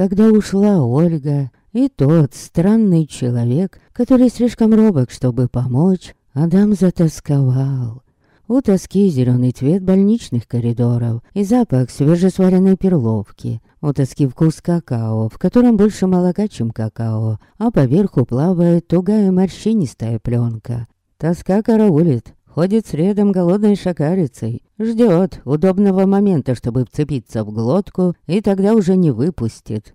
когда ушла Ольга, и тот странный человек, который слишком робок, чтобы помочь, Адам затасковал. У тоски зеленый цвет больничных коридоров и запах свежесваренной перловки. У тоски вкус какао, в котором больше молока, чем какао, а поверху плавает тугая морщинистая пленка. Тоска караулит, ходит с рядом голодной шакарицей, ждет удобного момента, чтобы вцепиться в глотку, и тогда уже не выпустит.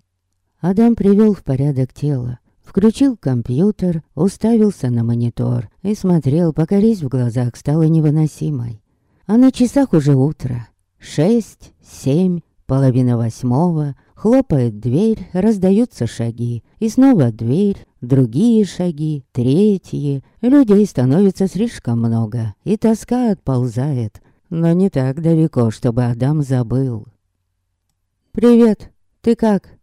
Адам привел в порядок тело, Включил компьютер, уставился на монитор и смотрел, пока резь в глазах стала невыносимой. А на часах уже утро. Шесть, семь, половина восьмого. Хлопает дверь, раздаются шаги. И снова дверь, другие шаги, третьи. Людей становится слишком много, и тоска отползает. Но не так далеко, чтобы Адам забыл. «Привет, ты как?»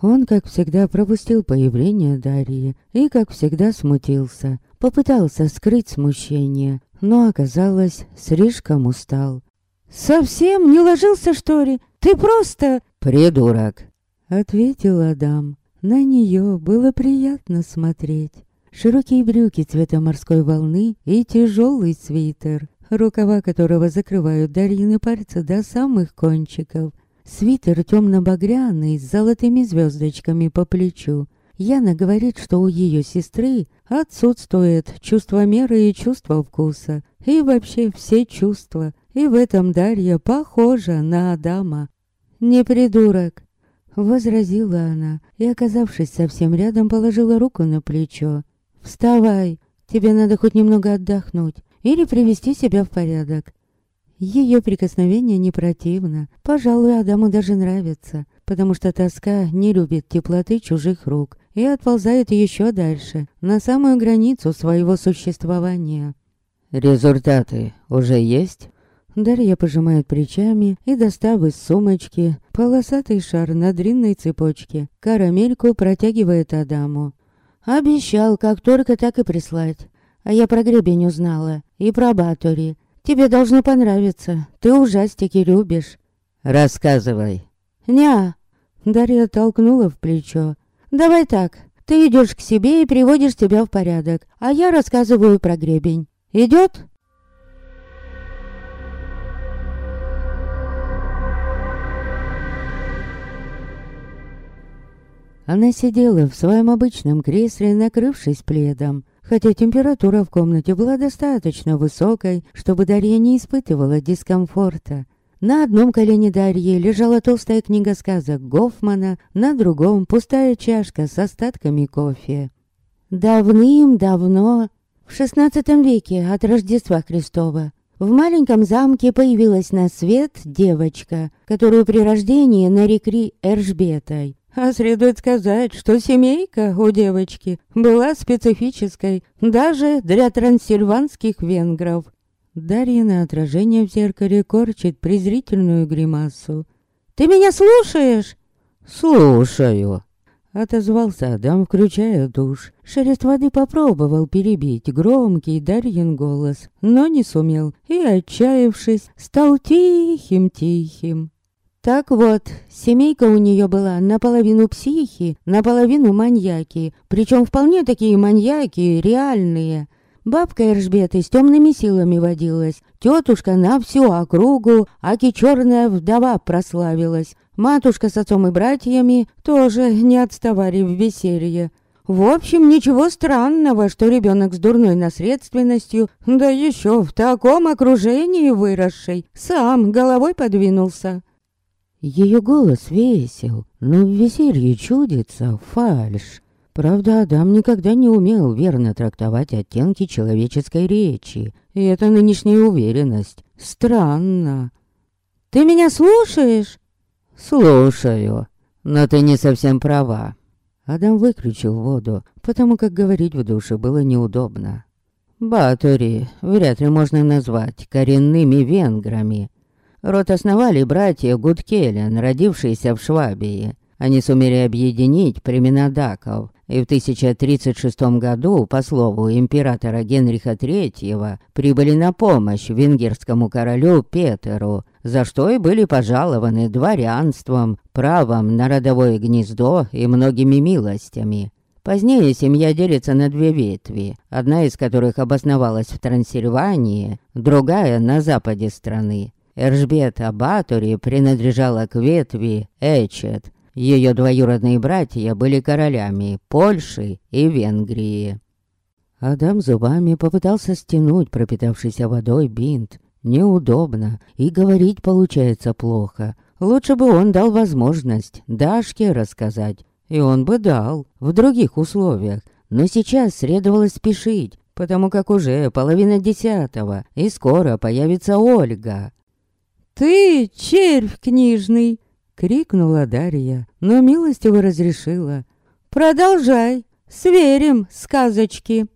Он, как всегда, пропустил появление Дарьи и, как всегда, смутился. Попытался скрыть смущение, но оказалось, слишком устал. «Совсем не ложился, что ли? Ты просто...» «Придурок!» Ответил Адам. На нее было приятно смотреть. Широкие брюки цвета морской волны и тяжелый свитер, рукава которого закрывают Дарьины пальцы до самых кончиков. Свитер темно-багряный с золотыми звездочками по плечу. Яна говорит, что у ее сестры отсутствует чувство меры и чувство вкуса. И вообще все чувства. И в этом Дарья похожа на Адама. «Не придурок», — возразила она, и, оказавшись совсем рядом, положила руку на плечо. «Вставай, тебе надо хоть немного отдохнуть или привести себя в порядок. Ее прикосновение не противно. Пожалуй, Адаму даже нравится, потому что тоска не любит теплоты чужих рук и отползает еще дальше, на самую границу своего существования. «Результаты уже есть?» Дарья пожимает плечами и, достав из сумочки полосатый шар на длинной цепочке, карамельку протягивает Адаму. «Обещал, как только так и прислать. А я про гребень узнала. И про Батори. Тебе должно понравиться. Ты ужастики любишь. Рассказывай. Ня. Дарья толкнула в плечо. Давай так. Ты идешь к себе и приводишь себя в порядок, а я рассказываю про гребень. Идет? Она сидела в своем обычном кресле, накрывшись пледом хотя температура в комнате была достаточно высокой, чтобы Дарья не испытывала дискомфорта. На одном колене Дарьи лежала толстая книга сказок Гофмана, на другом пустая чашка с остатками кофе. Давным-давно, в XVI веке от Рождества Христова, в маленьком замке появилась на свет девочка, которую при рождении нарекли Эржбетой. А следует сказать, что семейка у девочки была специфической даже для трансильванских венгров. Дарья отражение в зеркале корчит презрительную гримасу. «Ты меня слушаешь?» «Слушаю», — отозвался Адам, включая душ. Шелест воды попробовал перебить громкий Дарьин голос, но не сумел и, отчаявшись, стал тихим-тихим. Так вот, семейка у нее была наполовину психи, наполовину маньяки, причем вполне такие маньяки, реальные. Бабка Эржбеты с темными силами водилась, тетушка на всю округу, аки черная вдова прославилась. Матушка с отцом и братьями тоже не отставали в веселье. В общем, ничего странного, что ребенок с дурной наследственностью, да еще в таком окружении выросший, сам головой подвинулся. Ее голос весел, но в веселье чудится фальшь. Правда, Адам никогда не умел верно трактовать оттенки человеческой речи. И эта нынешняя уверенность странно. «Ты меня слушаешь?» «Слушаю, но ты не совсем права». Адам выключил воду, потому как говорить в душе было неудобно. Батори вряд ли можно назвать коренными венграми. Род основали братья Гудкелен, родившиеся в Швабии. Они сумели объединить племена даков, и в 1036 году, по слову императора Генриха III, прибыли на помощь венгерскому королю Петеру, за что и были пожалованы дворянством, правом на родовое гнездо и многими милостями. Позднее семья делится на две ветви, одна из которых обосновалась в Трансильвании, другая на западе страны. Эржбета Батори принадлежала к ветви Эчет. Ее двоюродные братья были королями Польши и Венгрии. Адам зубами попытался стянуть пропитавшийся водой бинт. Неудобно, и говорить получается плохо. Лучше бы он дал возможность Дашке рассказать. И он бы дал, в других условиях. Но сейчас следовало спешить, потому как уже половина десятого, и скоро появится Ольга. «Ты, червь книжный!» — крикнула Дарья, но милостиво разрешила. «Продолжай, сверим сказочки!»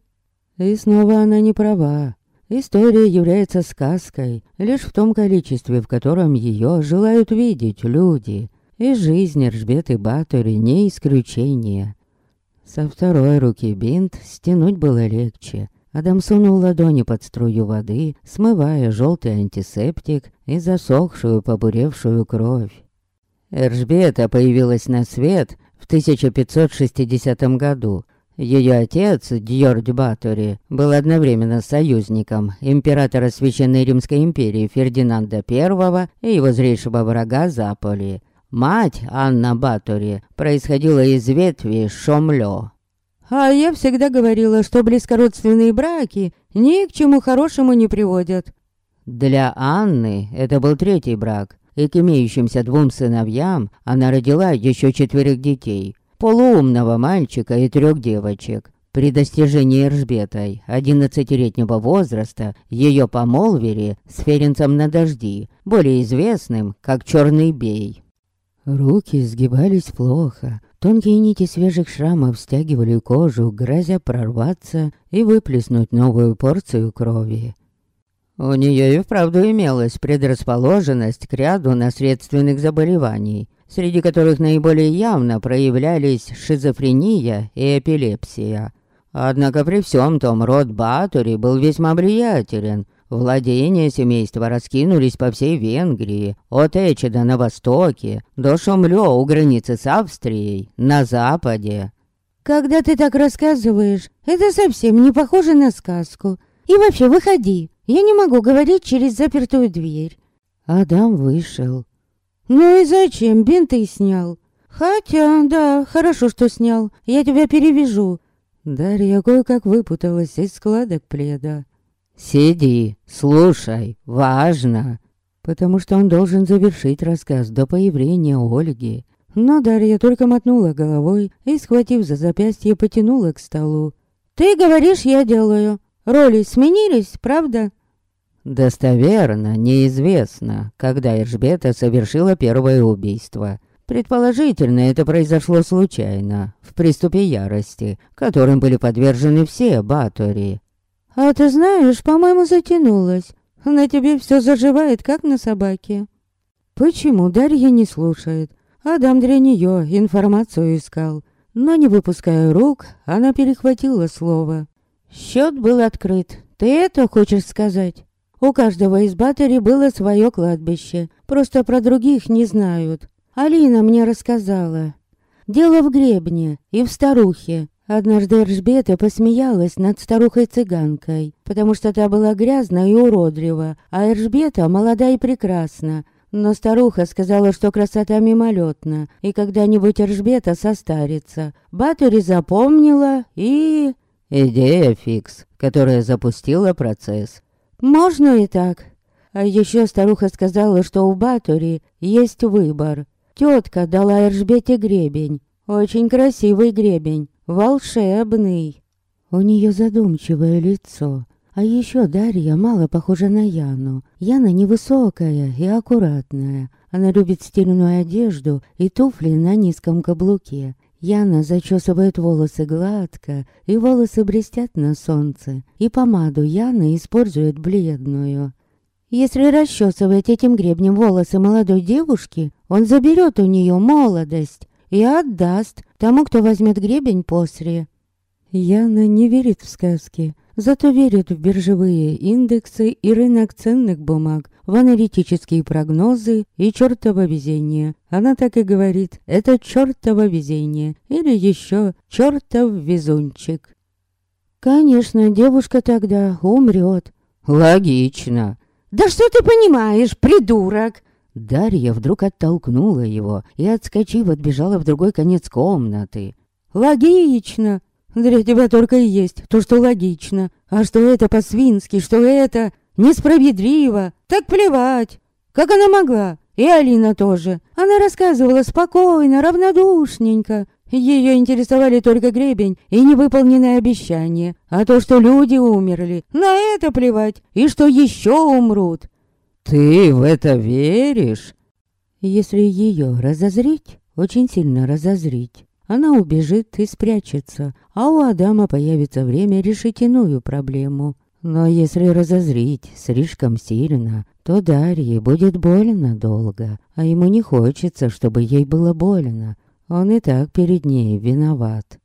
И снова она не права. История является сказкой лишь в том количестве, в котором ее желают видеть люди. И жизнь Ржбеты Батори не исключение. Со второй руки бинт стянуть было легче. Адам сунул ладони под струю воды, смывая желтый антисептик и засохшую побуревшую кровь. Эржбета появилась на свет в 1560 году. Ее отец, Дьордь Батори, был одновременно союзником императора Священной Римской империи Фердинанда I и его зрейшего врага Заполи. Мать, Анна Батори, происходила из ветви Шомлё. А я всегда говорила, что близкородственные браки ни к чему хорошему не приводят. Для Анны это был третий брак, и к имеющимся двум сыновьям она родила еще четверых детей, полуумного мальчика и трех девочек. При достижении Эржбетой одиннадцатилетнего возраста ее помолвили с Ференцем на дожди, более известным как Черный Бей. Руки сгибались плохо, тонкие нити свежих шрамов стягивали кожу, грозя прорваться и выплеснуть новую порцию крови. У нее и вправду имелась предрасположенность к ряду наследственных заболеваний, среди которых наиболее явно проявлялись шизофрения и эпилепсия. Однако при всем том род Батори был весьма влиятелен – Владения семейства раскинулись по всей Венгрии, от Эчеда на востоке до Шумлё у границы с Австрией на западе. «Когда ты так рассказываешь, это совсем не похоже на сказку. И вообще, выходи, я не могу говорить через запертую дверь». Адам вышел. «Ну и зачем? Бинты снял». «Хотя, да, хорошо, что снял. Я тебя перевяжу». Дарья кое-как выпуталась из складок пледа. «Сиди, слушай, важно!» Потому что он должен завершить рассказ до появления Ольги. Но Дарья только мотнула головой и, схватив за запястье, потянула к столу. «Ты говоришь, я делаю. Роли сменились, правда?» Достоверно, неизвестно, когда Эржбета совершила первое убийство. Предположительно, это произошло случайно, в приступе ярости, которым были подвержены все Батори. «А ты знаешь, по-моему, затянулась. На тебе все заживает, как на собаке». Почему Дарья не слушает? Адам для нее информацию искал. Но не выпуская рук, она перехватила слово. Счет был открыт. Ты это хочешь сказать? У каждого из батареи было свое кладбище. Просто про других не знают. Алина мне рассказала. Дело в гребне и в старухе. Однажды Эржбета посмеялась над старухой-цыганкой, потому что та была грязна и уродлива, а Эржбета молода и прекрасна. Но старуха сказала, что красота мимолетна, и когда-нибудь Эржбета состарится. Батори запомнила и... Идея фикс, которая запустила процесс. Можно и так. А еще старуха сказала, что у Батори есть выбор. Тетка дала Эржбете гребень. Очень красивый гребень волшебный. У нее задумчивое лицо. А еще Дарья мало похожа на Яну. Яна невысокая и аккуратная. Она любит стильную одежду и туфли на низком каблуке. Яна зачесывает волосы гладко, и волосы блестят на солнце. И помаду Яна использует бледную. Если расчесывать этим гребнем волосы молодой девушки, он заберет у нее молодость и отдаст тому, кто возьмет гребень после. Яна не верит в сказки, зато верит в биржевые индексы и рынок ценных бумаг, в аналитические прогнозы и чертово везение. Она так и говорит, это чертово везение, или еще чертов везунчик. Конечно, девушка тогда умрет. Логично. Да что ты понимаешь, придурок? Дарья вдруг оттолкнула его и, отскочив, отбежала в другой конец комнаты. «Логично! Для тебя только и есть то, что логично. А что это по-свински, что это несправедливо, так плевать. Как она могла? И Алина тоже. Она рассказывала спокойно, равнодушненько. Ее интересовали только гребень и невыполненное обещание. А то, что люди умерли, на это плевать. И что еще умрут. «Ты в это веришь?» Если ее разозрить, очень сильно разозрить, она убежит и спрячется, а у Адама появится время решить иную проблему. Но если разозрить слишком сильно, то Дарье будет больно долго, а ему не хочется, чтобы ей было больно. Он и так перед ней виноват.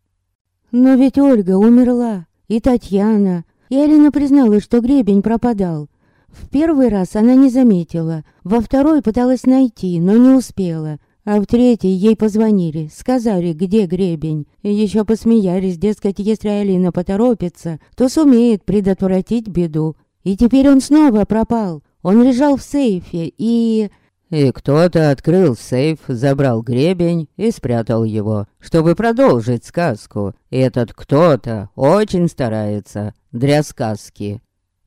Но ведь Ольга умерла, и Татьяна, и Алина призналась, что гребень пропадал. В первый раз она не заметила, во второй пыталась найти, но не успела. А в третий ей позвонили, сказали, где гребень. И еще посмеялись, дескать, если Алина поторопится, то сумеет предотвратить беду. И теперь он снова пропал. Он лежал в сейфе и... И кто-то открыл сейф, забрал гребень и спрятал его, чтобы продолжить сказку. И этот кто-то очень старается для сказки.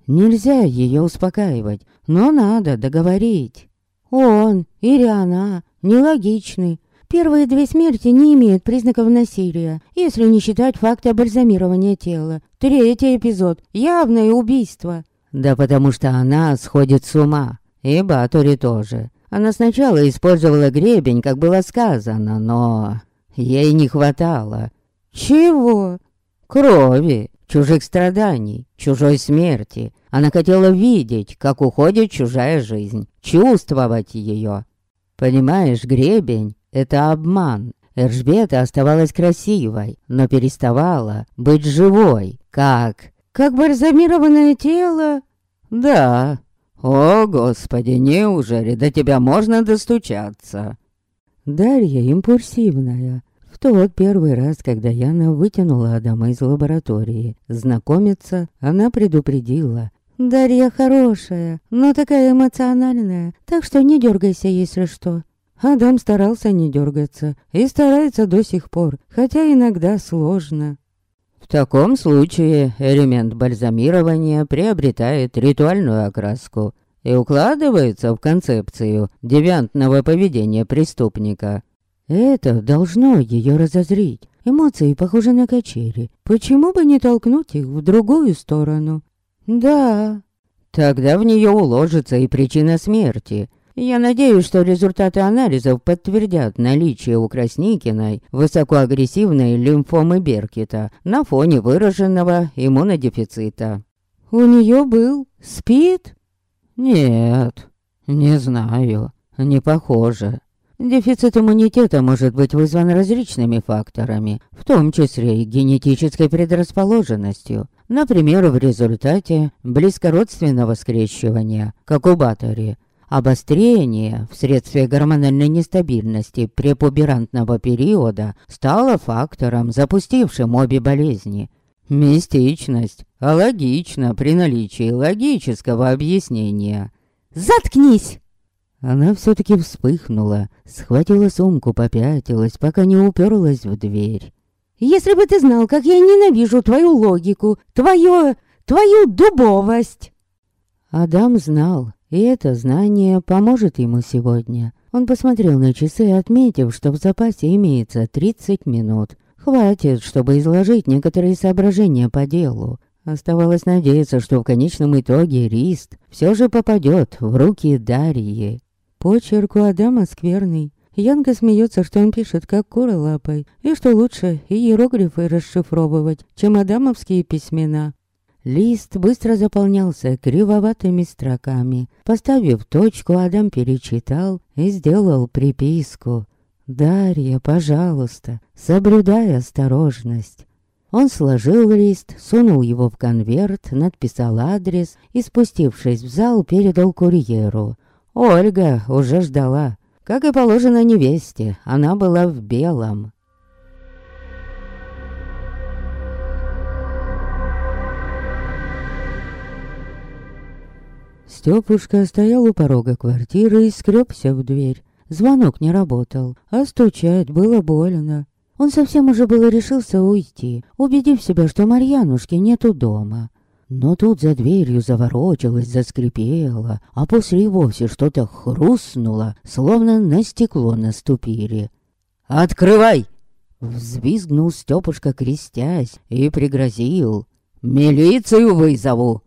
Нельзя ее успокаивать, но надо договорить. Он или она нелогичны. Первые две смерти не имеют признаков насилия, если не считать факта бальзамирования тела. Третий эпизод – явное убийство. Да потому что она сходит с ума. И Батори тоже. Она сначала использовала гребень, как было сказано, но... Ей не хватало. Чего? Крови чужих страданий, чужой смерти. Она хотела видеть, как уходит чужая жизнь, чувствовать ее. Понимаешь, гребень — это обман. Эржбета оставалась красивой, но переставала быть живой, как... Как бальзамированное тело? Да. О, Господи, неужели до тебя можно достучаться? Дарья импульсивная, в тот первый раз, когда Яна вытянула Адама из лаборатории, знакомиться, она предупредила. «Дарья хорошая, но такая эмоциональная, так что не дергайся, если что». Адам старался не дергаться и старается до сих пор, хотя иногда сложно. В таком случае элемент бальзамирования приобретает ритуальную окраску и укладывается в концепцию девиантного поведения преступника. Это должно ее разозрить. Эмоции похожи на качели. Почему бы не толкнуть их в другую сторону? Да. Тогда в нее уложится и причина смерти. Я надеюсь, что результаты анализов подтвердят наличие у Красникиной высокоагрессивной лимфомы Беркета на фоне выраженного иммунодефицита. У нее был спид? Нет, не знаю, не похоже. Дефицит иммунитета может быть вызван различными факторами, в том числе и генетической предрасположенностью. Например, в результате близкородственного скрещивания, как у Батори, обострение вследствие гормональной нестабильности препуберантного периода стало фактором, запустившим обе болезни. Мистичность, а логично при наличии логического объяснения. «Заткнись!» Она все-таки вспыхнула, схватила сумку, попятилась, пока не уперлась в дверь. «Если бы ты знал, как я ненавижу твою логику, твою... твою дубовость!» Адам знал, и это знание поможет ему сегодня. Он посмотрел на часы, отметив, что в запасе имеется 30 минут. Хватит, чтобы изложить некоторые соображения по делу. Оставалось надеяться, что в конечном итоге Рист все же попадет в руки Дарьи. Почерк у Адама скверный. Янка смеется, что он пишет как кура лапой, и что лучше иероглифы расшифровывать, чем адамовские письмена. Лист быстро заполнялся кривоватыми строками. Поставив точку, Адам перечитал и сделал приписку. «Дарья, пожалуйста, соблюдай осторожность». Он сложил лист, сунул его в конверт, надписал адрес и, спустившись в зал, передал курьеру. Ольга уже ждала. Как и положено невесте, она была в белом. Стёпушка стоял у порога квартиры и скрёбся в дверь. Звонок не работал, а стучать было больно. Он совсем уже было решился уйти, убедив себя, что Марьянушки нету дома. Но тут за дверью заворочилось, заскрипело, а после и вовсе что-то хрустнуло, словно на стекло наступили. «Открывай!» Взвизгнул Стёпушка, крестясь, и пригрозил. «Милицию вызову!»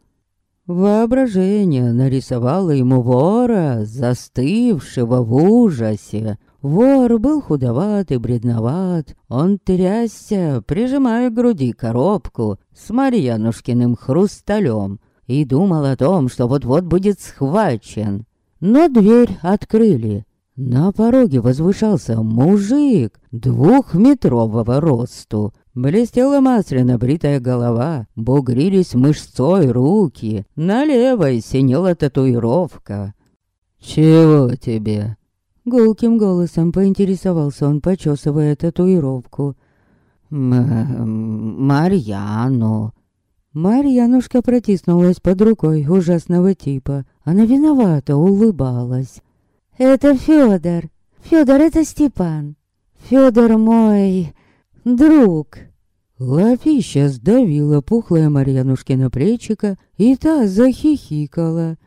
Воображение нарисовало ему вора, застывшего в ужасе. Вор был худоват и бредноват. Он трясся, прижимая к груди коробку с Марьянушкиным хрусталем и думал о том, что вот-вот будет схвачен. Но дверь открыли. На пороге возвышался мужик двухметрового росту, Блестела масляно бритая голова, бугрились мышцой руки, на левой синела татуировка. «Чего тебе?» Гулким голосом поинтересовался он, почесывая татуировку. «Марьяну». Марьянушка протиснулась под рукой ужасного типа. Она виновата улыбалась. «Это Фёдор. Фёдор, это Степан. Фёдор мой друг». Лапища сдавила пухлая Марьянушкина плечика, и та захихикала.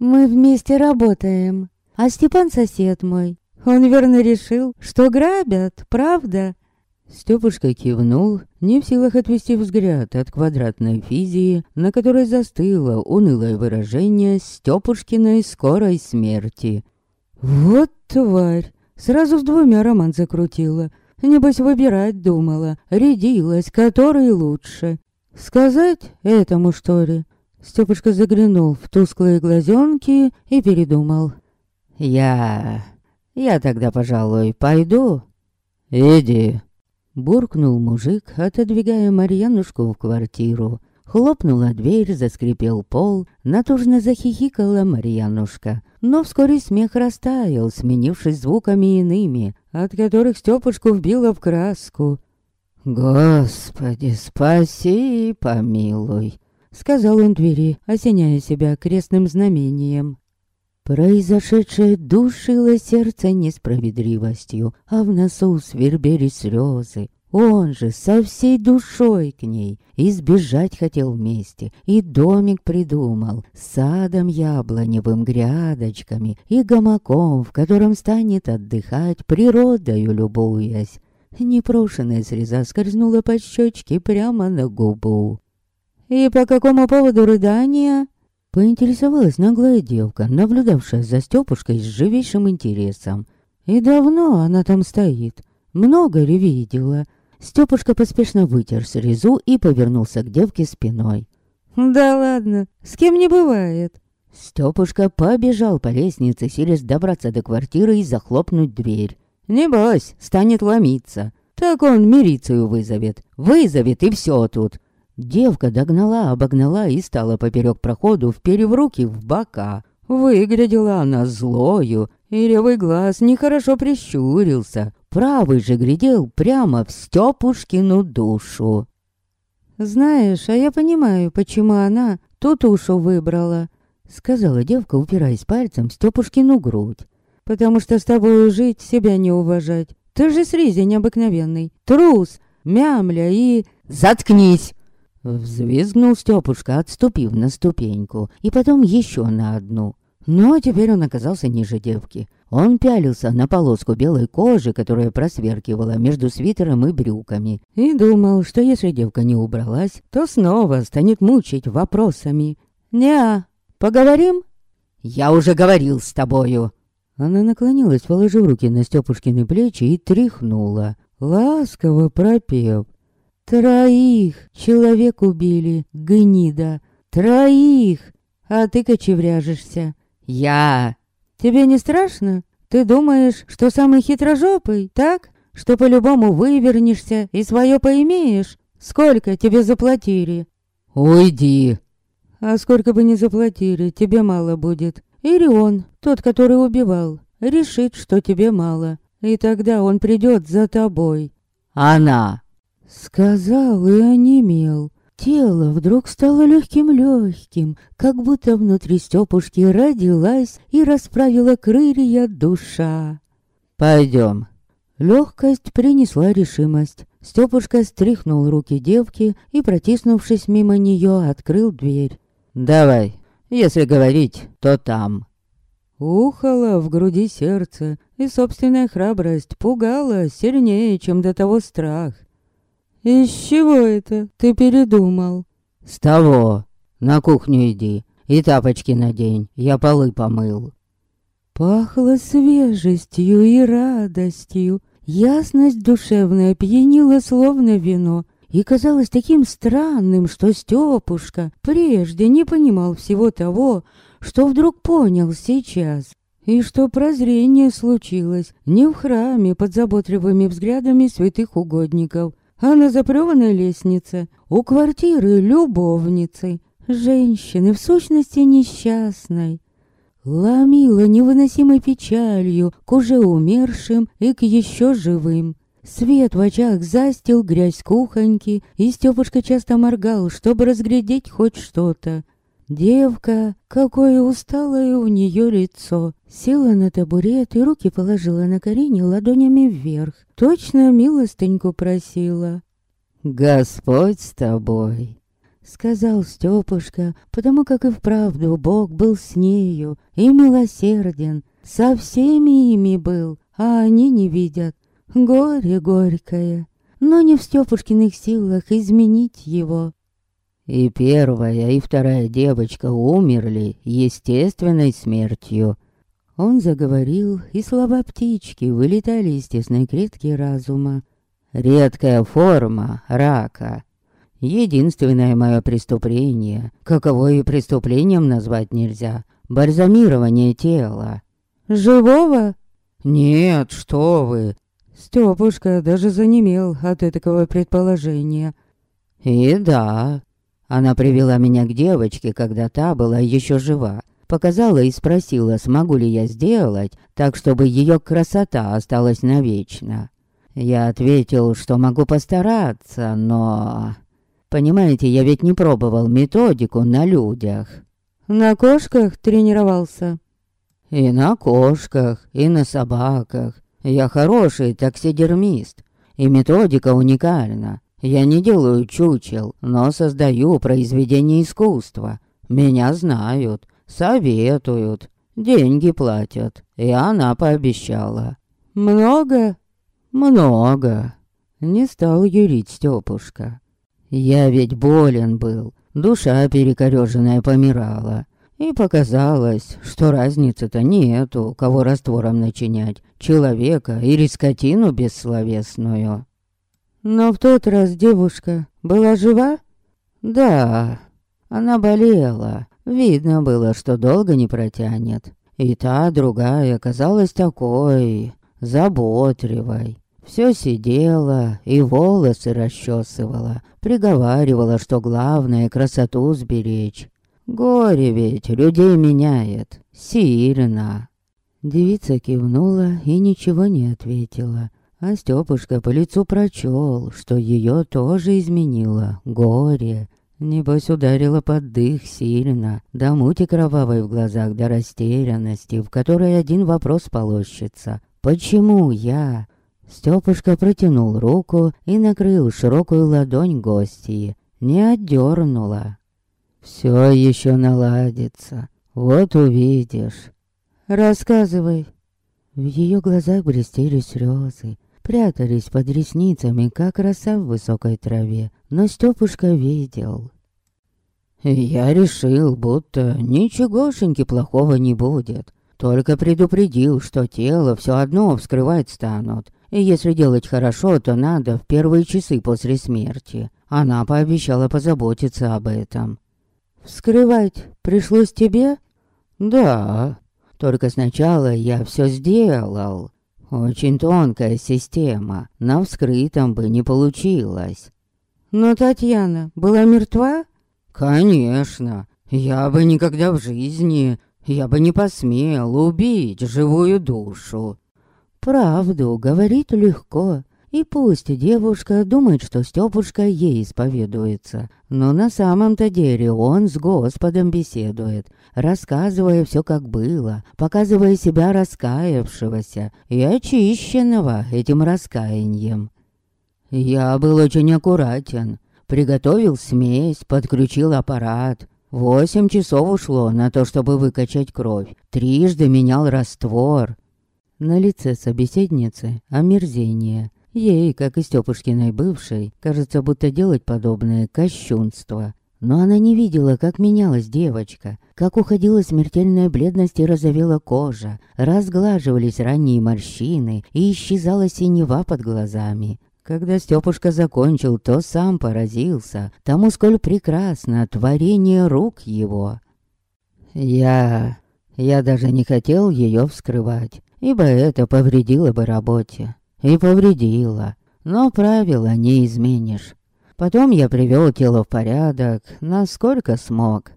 «Мы вместе работаем, а Степан сосед мой. Он верно решил, что грабят, правда?» Стёпушка кивнул, не в силах отвести взгляд от квадратной физии, на которой застыло унылое выражение Стёпушкиной скорой смерти. «Вот тварь! Сразу с двумя роман закрутила. Небось, выбирать думала, рядилась, который лучше. Сказать этому, что ли? Стёпушка заглянул в тусклые глазенки и передумал. «Я... я тогда, пожалуй, пойду». «Иди», — буркнул мужик, отодвигая Марьянушку в квартиру. Хлопнула дверь, заскрипел пол, натужно захихикала Марьянушка. Но вскоре смех растаял, сменившись звуками иными, от которых Стёпушку вбило в краску. «Господи, спаси и помилуй», — сказал он двери, осеняя себя крестным знамением. Произошедшее душило сердце несправедливостью, а в носу свербели слезы. Он же со всей душой к ней избежать хотел вместе, и домик придумал, с садом яблоневым, грядочками и гамаком, в котором станет отдыхать, природою любуясь. Непрошенная среза скользнула по щечке прямо на губу. «И по какому поводу рыдания?» Поинтересовалась наглая девка, наблюдавшая за Стёпушкой с живейшим интересом. И давно она там стоит. Много ли видела? Стёпушка поспешно вытер слезу и повернулся к девке спиной. «Да ладно, с кем не бывает». Стёпушка побежал по лестнице, силясь добраться до квартиры и захлопнуть дверь. «Небось, станет ломиться. Так он милицию вызовет. Вызовет, и все тут». Девка догнала, обогнала и стала поперек проходу, вперев руки в бока. Выглядела она злою, и левый глаз нехорошо прищурился. Правый же глядел прямо в Стёпушкину душу. «Знаешь, а я понимаю, почему она ту тушу выбрала», сказала девка, упираясь пальцем в Стёпушкину грудь. «Потому что с тобой жить, себя не уважать. Ты же срезень обыкновенный, трус, мямля и...» «Заткнись!» Взвизгнул Стёпушка, отступив на ступеньку, и потом еще на одну. Но теперь он оказался ниже девки. Он пялился на полоску белой кожи, которая просверкивала между свитером и брюками, и думал, что если девка не убралась, то снова станет мучить вопросами. «Не, поговорим?» «Я уже говорил с тобою!» Она наклонилась, положив руки на Стёпушкины плечи и тряхнула, ласково пропев. «Троих человек убили, гнида! Троих! А ты кочевряжешься!» «Я!» «Тебе не страшно? Ты думаешь, что самый хитрожопый, так? Что по-любому вывернешься и свое поимеешь? Сколько тебе заплатили?» «Уйди!» «А сколько бы ни заплатили, тебе мало будет. Или он, тот, который убивал, решит, что тебе мало. И тогда он придет за тобой». «Она!» Сказал и онемел. Тело вдруг стало легким-легким, как будто внутри Степушки родилась и расправила крылья душа. «Пойдем». Легкость принесла решимость. Степушка стряхнул руки девки и, протиснувшись мимо нее, открыл дверь. «Давай, если говорить, то там». Ухало в груди сердце, и собственная храбрость пугала сильнее, чем до того страх. «Из чего это ты передумал?» «С того. На кухню иди и тапочки надень, я полы помыл». Пахло свежестью и радостью. Ясность душевная пьянила словно вино. И казалось таким странным, что Стёпушка прежде не понимал всего того, что вдруг понял сейчас. И что прозрение случилось не в храме под заботливыми взглядами святых угодников, а на заплеванной лестнице, у квартиры любовницы, женщины, в сущности несчастной. Ломила невыносимой печалью к уже умершим и к еще живым. Свет в очах застил грязь кухоньки, и Стёпушка часто моргал, чтобы разглядеть хоть что-то. Девка, какое усталое у нее лицо, села на табурет и руки положила на колени ладонями вверх. Точно милостыньку просила. «Господь с тобой», — сказал Стёпушка, потому как и вправду Бог был с нею и милосерден. Со всеми ими был, а они не видят. Горе горькое, но не в Стёпушкиных силах изменить его. И первая, и вторая девочка умерли естественной смертью. Он заговорил, и слова птички вылетали из тесной клетки разума. Редкая форма рака. Единственное мое преступление, каково и преступлением назвать нельзя, бальзамирование тела. «Живого?» «Нет, что вы!» Стёпушка даже занемел от этого предположения. «И да, она привела меня к девочке, когда та была еще жива. Показала и спросила, смогу ли я сделать так, чтобы ее красота осталась навечно. Я ответил, что могу постараться, но... Понимаете, я ведь не пробовал методику на людях. На кошках тренировался? И на кошках, и на собаках. Я хороший таксидермист, и методика уникальна. Я не делаю чучел, но создаю произведения искусства. Меня знают, советуют, деньги платят. И она пообещала. Много? Много. Не стал юрить Стёпушка. Я ведь болен был, душа перекорёженная помирала. И показалось, что разницы-то нету, кого раствором начинять, человека или скотину бессловесную. Но в тот раз девушка была жива? Да, она болела. Видно было, что долго не протянет. И та другая оказалась такой заботливой. Все сидела и волосы расчесывала, приговаривала, что главное красоту сберечь. Горе ведь людей меняет, сильно. Девица кивнула и ничего не ответила. А Стёпушка по лицу прочел, что ее тоже изменило горе. Небось ударило под дых сильно, до мути кровавой в глазах, до растерянности, в которой один вопрос полощется. «Почему я?» Стёпушка протянул руку и накрыл широкую ладонь гостьи. Не отдернула. «Все еще наладится. Вот увидишь». «Рассказывай». В ее глазах блестели слезы прятались под ресницами, как роса в высокой траве, но Стёпушка видел. Я решил, будто ничегошеньки плохого не будет. Только предупредил, что тело все одно вскрывать станут. И если делать хорошо, то надо в первые часы после смерти. Она пообещала позаботиться об этом. «Вскрывать пришлось тебе?» «Да, только сначала я все сделал, очень тонкая система, на вскрытом бы не получилось. Но Татьяна была мертва? Конечно. Я бы никогда в жизни, я бы не посмел убить живую душу. Правду говорит легко. И пусть девушка думает, что Стёпушка ей исповедуется, но на самом-то деле он с Господом беседует, рассказывая все как было, показывая себя раскаявшегося и очищенного этим раскаянием. Я был очень аккуратен, приготовил смесь, подключил аппарат. Восемь часов ушло на то, чтобы выкачать кровь, трижды менял раствор. На лице собеседницы омерзение. Ей, как и Стёпушкиной бывшей, кажется, будто делать подобное кощунство. Но она не видела, как менялась девочка, как уходила смертельная бледность и розовела кожа, разглаживались ранние морщины и исчезала синева под глазами. Когда Стёпушка закончил, то сам поразился тому, сколь прекрасно творение рук его. Я... я даже не хотел её вскрывать, ибо это повредило бы работе. И повредило. Но правила не изменишь. Потом я привел тело в порядок, насколько смог.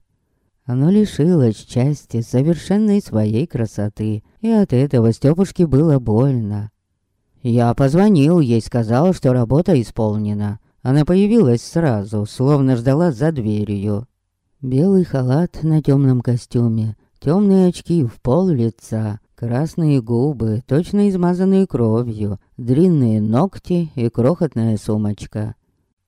Оно лишилось части совершенной своей красоты, и от этого Стёпушке было больно. Я позвонил ей, сказал, что работа исполнена. Она появилась сразу, словно ждала за дверью. Белый халат на темном костюме, темные очки в пол лица, красные губы, точно измазанные кровью, длинные ногти и крохотная сумочка.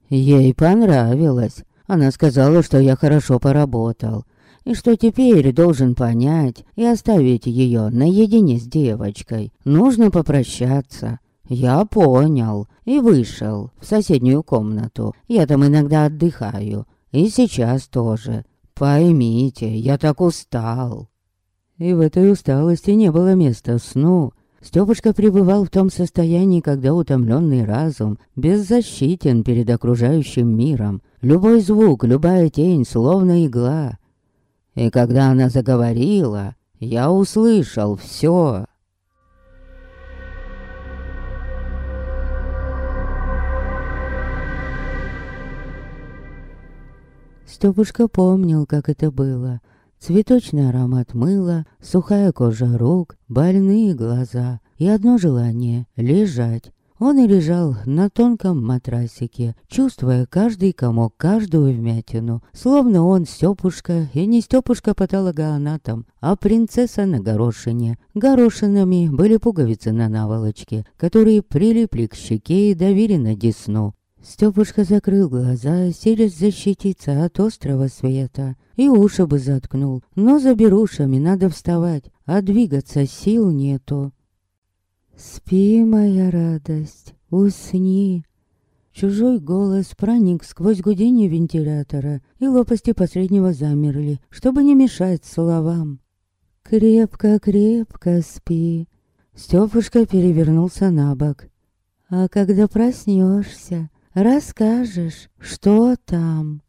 Ей понравилось. Она сказала, что я хорошо поработал, и что теперь должен понять и оставить ее наедине с девочкой. Нужно попрощаться. Я понял и вышел в соседнюю комнату. Я там иногда отдыхаю. И сейчас тоже. Поймите, я так устал. И в этой усталости не было места сну. Стёпушка пребывал в том состоянии, когда утомленный разум беззащитен перед окружающим миром. Любой звук, любая тень, словно игла. И когда она заговорила, я услышал все. Стёпушка помнил, как это было. Цветочный аромат мыла, сухая кожа рук, больные глаза и одно желание — лежать. Он и лежал на тонком матрасике, чувствуя каждый комок, каждую вмятину, словно он Стёпушка и не Стёпушка патологоанатом, а принцесса на горошине. Горошинами были пуговицы на наволочке, которые прилипли к щеке и давили на десну. Стёпушка закрыл глаза, силясь защититься от острого света. И уши бы заткнул, но за берушами надо вставать, а двигаться сил нету. «Спи, моя радость, усни!» Чужой голос проник сквозь гудение вентилятора, и лопасти последнего замерли, чтобы не мешать словам. «Крепко-крепко спи!» Стёпушка перевернулся на бок. «А когда проснешься, Расскажешь, что там?»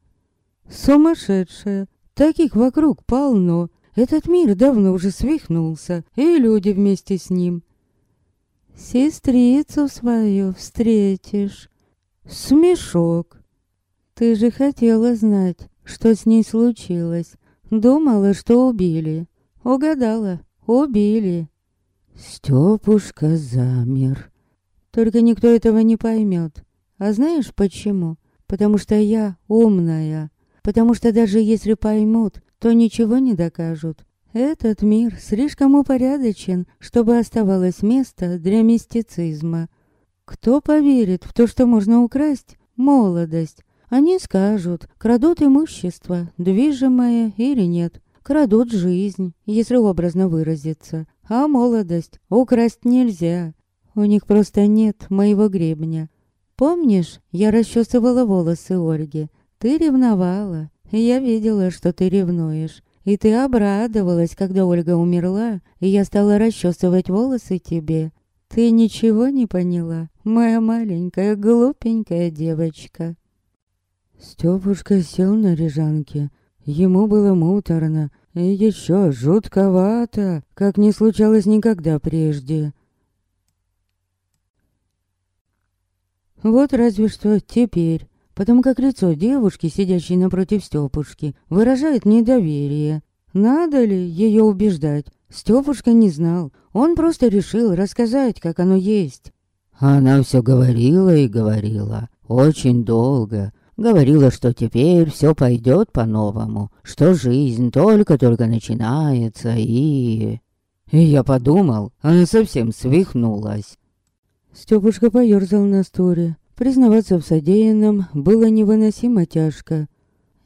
«Сумасшедшая! Таких вокруг полно. Этот мир давно уже свихнулся, и люди вместе с ним. Сестрицу свою встретишь. Смешок. Ты же хотела знать, что с ней случилось. Думала, что убили. Угадала, убили. Стёпушка замер. Только никто этого не поймет. А знаешь почему? Потому что я умная. Потому что даже если поймут, то ничего не докажут. Этот мир слишком упорядочен, чтобы оставалось место для мистицизма. Кто поверит в то, что можно украсть? Молодость. Они скажут, крадут имущество, движимое или нет. Крадут жизнь, если образно выразиться. А молодость украсть нельзя. У них просто нет моего гребня. Помнишь, я расчесывала волосы Ольге? Ты ревновала. Я видела, что ты ревнуешь. И ты обрадовалась, когда Ольга умерла, и я стала расчесывать волосы тебе. Ты ничего не поняла, моя маленькая глупенькая девочка. Стёпушка сел на режанке. Ему было муторно и еще жутковато, как не случалось никогда прежде. Вот разве что теперь, потому как лицо девушки, сидящей напротив Стёпушки, выражает недоверие. Надо ли ее убеждать? Стёпушка не знал. Он просто решил рассказать, как оно есть. Она все говорила и говорила. Очень долго. Говорила, что теперь все пойдет по-новому, что жизнь только-только начинается и... И я подумал, она совсем свихнулась. Стёпушка поёрзал на стуле. Признаваться в содеянном было невыносимо тяжко.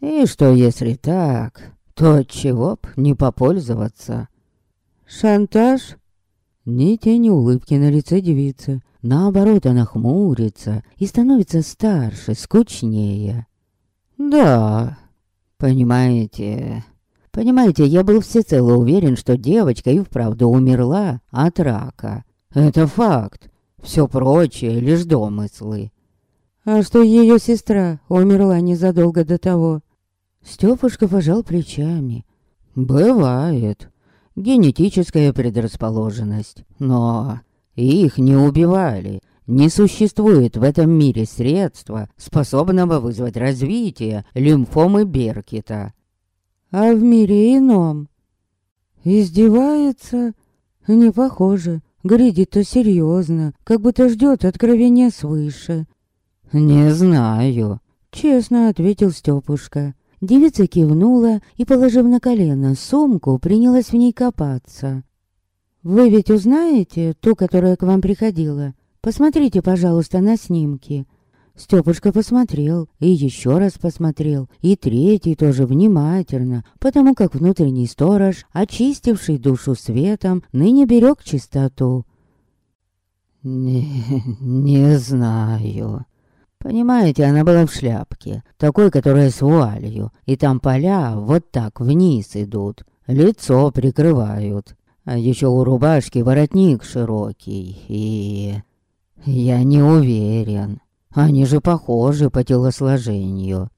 И что если так, то чего б не попользоваться? Шантаж? Ни тени улыбки на лице девицы. Наоборот, она хмурится и становится старше, скучнее. Да, понимаете... Понимаете, я был всецело уверен, что девочка и вправду умерла от рака. Это факт. Все прочее лишь домыслы. А что ее сестра умерла незадолго до того? Стёпушка пожал плечами. Бывает. Генетическая предрасположенность. Но их не убивали. Не существует в этом мире средства, способного вызвать развитие лимфомы Беркета. А в мире ином. Издевается? Не похоже. Глядит-то серьезно, как будто ждет откровения свыше. «Не знаю», — честно ответил Стёпушка. Девица кивнула и, положив на колено сумку, принялась в ней копаться. «Вы ведь узнаете ту, которая к вам приходила? Посмотрите, пожалуйста, на снимки». Стёпушка посмотрел, и еще раз посмотрел, и третий тоже внимательно, потому как внутренний сторож, очистивший душу светом, ныне берег чистоту. «Не, не знаю», Понимаете, она была в шляпке, такой, которая с вуалью, и там поля вот так вниз идут, лицо прикрывают. А еще у рубашки воротник широкий, и... Я не уверен. Они же похожи по телосложению.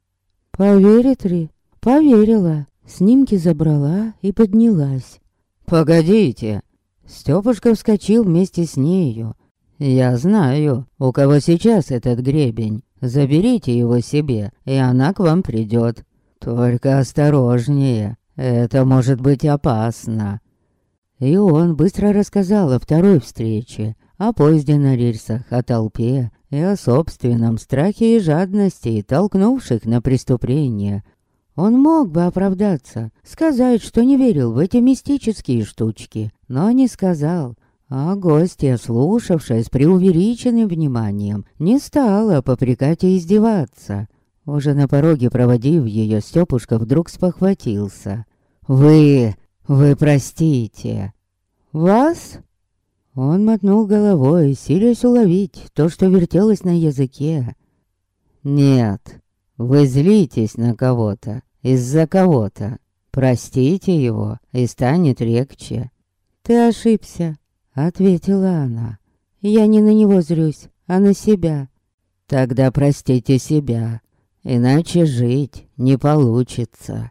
Поверит ли? Поверила. Снимки забрала и поднялась. «Погодите!» Стёпушка вскочил вместе с нею, «Я знаю, у кого сейчас этот гребень. Заберите его себе, и она к вам придет. Только осторожнее, это может быть опасно». И он быстро рассказал о второй встрече, о поезде на рельсах, о толпе и о собственном страхе и жадности, толкнувших на преступление. Он мог бы оправдаться, сказать, что не верил в эти мистические штучки, но не сказал, а гостья, слушавшая с преувеличенным вниманием, не стала попрекать и издеваться. Уже на пороге проводив ее, Стёпушка вдруг спохватился. «Вы... вы простите!» «Вас?» Он мотнул головой, силясь уловить то, что вертелось на языке. «Нет, вы злитесь на кого-то, из-за кого-то. Простите его, и станет легче». «Ты ошибся. Ответила она. Я не на него злюсь, а на себя. Тогда простите себя, иначе жить не получится.